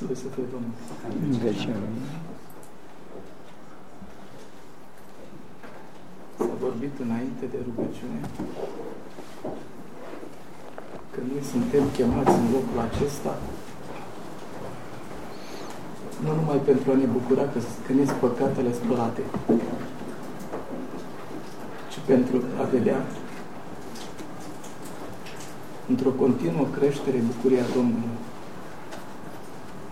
Slăvit să fie Domnul. În veci. Amin. S-a vorbit înainte de rugăciune că noi suntem chemați în locul acesta nu numai pentru a ne bucura că, că ne păcatele spălate, ci pentru a vedea într-o continuă creștere bucuria Domnului.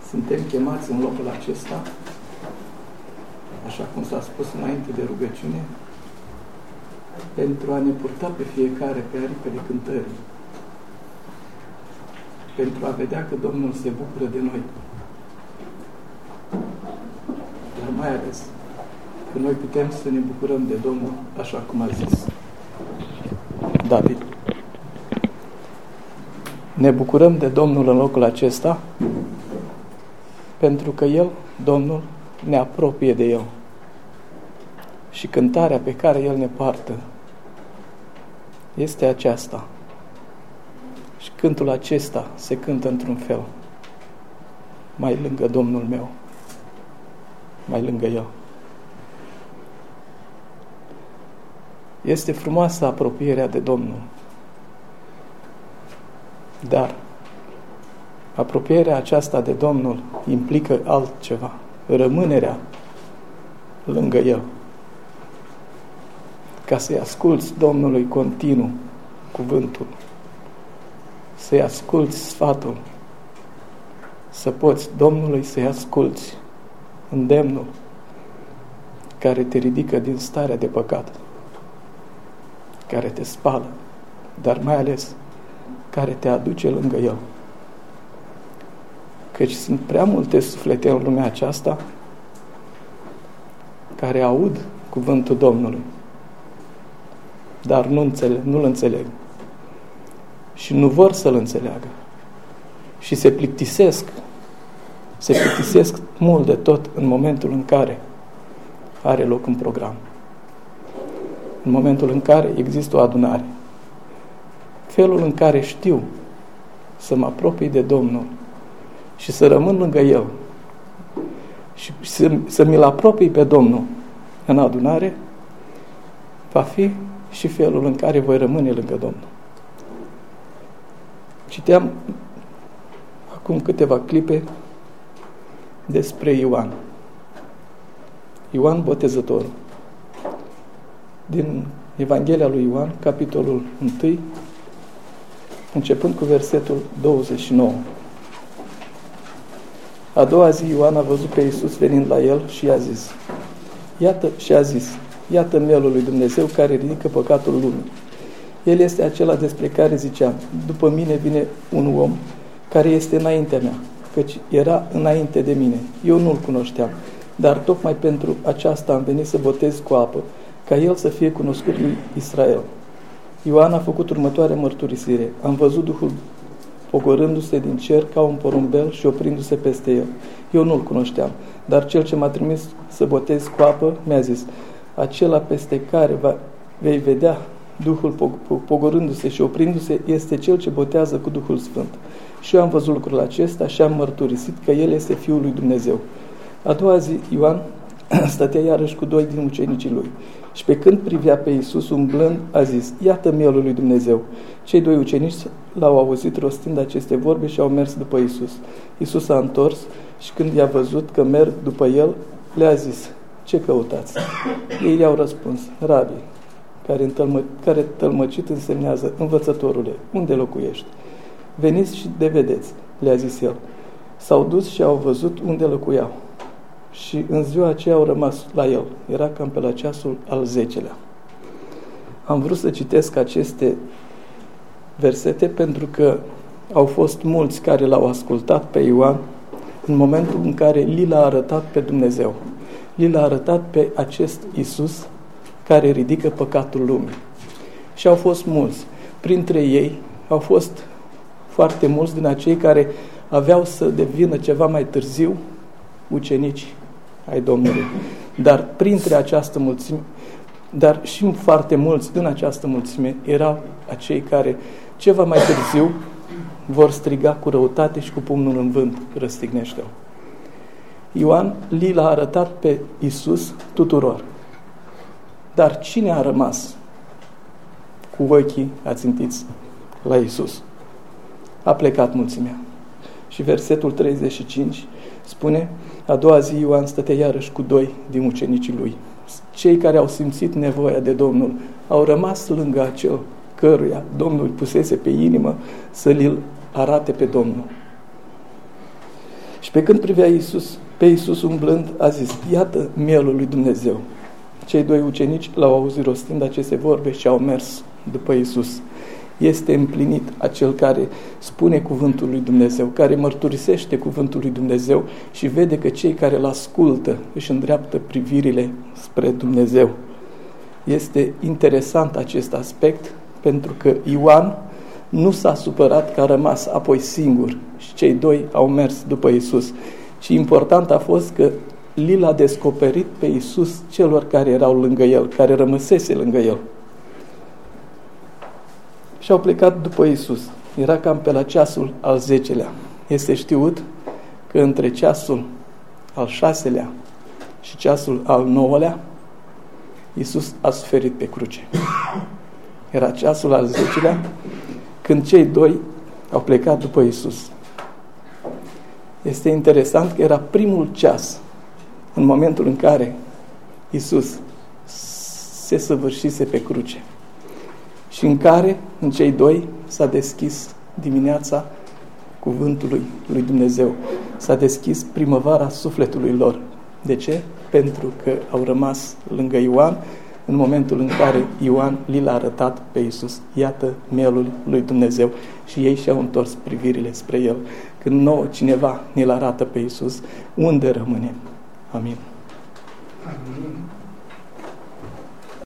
Suntem chemați în locul acesta, așa cum s-a spus înainte de rugăciune, pentru a ne purta pe fiecare pe aripele cântării, pentru a vedea că Domnul se bucură de noi. Dar mai ales că noi putem să ne bucurăm de Domnul, așa cum a zis David. Ne bucurăm de Domnul în locul acesta pentru că El, Domnul, ne apropie de El. Și cântarea pe care El ne poartă este aceasta. Și cântul acesta se cântă într-un fel. Mai lângă Domnul meu. Mai lângă El. Este frumoasă apropierea de Domnul. Dar apropierea aceasta de Domnul implică altceva. Rămânerea lângă El. Ca să-i asculți Domnului continuu cuvântul, să-i asculți sfatul, să poți Domnului să-i asculți îndemnul care te ridică din starea de păcat, care te spală, dar mai ales care te aduce lângă El. Căci sunt prea multe suflete în lumea aceasta care aud cuvântul Domnului, dar nu înțeleg, nu-l înțeleg și nu vor să-l înțeleagă și se plictisesc se plictisesc mult de tot în momentul în care are loc un program. În momentul în care există o adunare. Felul în care știu să mă apropii de Domnul și să rămân lângă El și să, să mi-l apropii pe Domnul în adunare, va fi și felul în care voi rămâne lângă Domnul. Citeam acum câteva clipe despre Ioan. Ioan Botezătorul. Din Evanghelia lui Ioan, capitolul 1, începând cu versetul 29. A doua zi Ioan a văzut pe Iisus venind la el și i-a zis, Iată, și a zis, iată mielul lui Dumnezeu care ridică păcatul lumii. El este acela despre care ziceam, după mine vine un om care este înaintea mea, căci era înainte de mine. Eu nu-l cunoșteam, dar tocmai pentru aceasta am venit să botez cu apă, ca el să fie cunoscut lui Israel. Ioan a făcut următoarea mărturisire. Am văzut Duhul pogorându-se din cer ca un porumbel și oprindu-se peste el. Eu nu-l cunoșteam, dar cel ce m-a trimis să botez cu apă mi-a zis, acela peste care va, vei vedea Duhul pogorându-se și oprindu-se este cel ce botează cu Duhul Sfânt. Și eu am văzut lucrul acesta și am mărturisit că El este Fiul lui Dumnezeu. A doua zi, Ioan stătea iarăși cu doi din ucenicii lui. Și pe când privea pe Iisus umblând, a zis, iată mielul lui Dumnezeu. Cei doi ucenici l-au auzit rostind aceste vorbe și au mers după Iisus. Iisus a întors și când i-a văzut că merg după el, le-a zis, ce căutați? Ei i-au răspuns, Rabi, care, întâlmă, care tălmăcit însemnează, învățătorule, unde locuiești? Veniți și de vedeți, le-a zis el. S-au dus și au văzut unde locuiau. Și în ziua aceea au rămas la el. Era cam pe la ceasul al zecelea. Am vrut să citesc aceste versete pentru că au fost mulți care l-au ascultat pe Ioan în momentul în care li l-a arătat pe Dumnezeu. Li l-a arătat pe acest Isus care ridică păcatul lumii. Și au fost mulți. Printre ei au fost foarte mulți din acei care aveau să devină ceva mai târziu ucenici ai Domnului. Dar printre această mulțime, dar și foarte mulți din această mulțime erau acei care ceva mai târziu vor striga cu răutate și cu pumnul în vânt, răstignește-o. Ioan li l-a arătat pe Isus tuturor. Dar cine a rămas cu ochii ațintiți la Isus? A plecat mulțimea. Și versetul 35 spune, a doua zi Ioan stătea iarăși cu doi din ucenicii lui. Cei care au simțit nevoia de Domnul au rămas lângă acel căruia Domnul pusese pe inimă să l arate pe Domnul. Și pe când privea Iisus, pe Iisus umblând, a zis, iată mielul lui Dumnezeu. Cei doi ucenici l-au auzit rostind aceste vorbe și au mers după Iisus. Este împlinit acel care spune cuvântul lui Dumnezeu, care mărturisește cuvântul lui Dumnezeu și vede că cei care îl ascultă își îndreaptă privirile spre Dumnezeu. Este interesant acest aspect pentru că Ioan nu s-a supărat că a rămas apoi singur și cei doi au mers după Isus. Și important a fost că li l-a descoperit pe Isus celor care erau lângă el, care rămăsese lângă el. Și au plecat după Isus. Era cam pe la ceasul al zecelea. Este știut că între ceasul al șaselea și ceasul al nouălea, Isus a suferit pe cruce. Era ceasul al zecelea când cei doi au plecat după Isus. Este interesant că era primul ceas în momentul în care Isus se săvârșise pe cruce și în care, în cei doi, s-a deschis dimineața cuvântului lui Dumnezeu. S-a deschis primăvara sufletului lor. De ce? Pentru că au rămas lângă Ioan în momentul în care Ioan li l-a arătat pe Iisus, iată mielul lui Dumnezeu și ei și-au întors privirile spre el. Când nouă cineva ne-l arată pe Iisus, unde rămânem? Amin. Amin.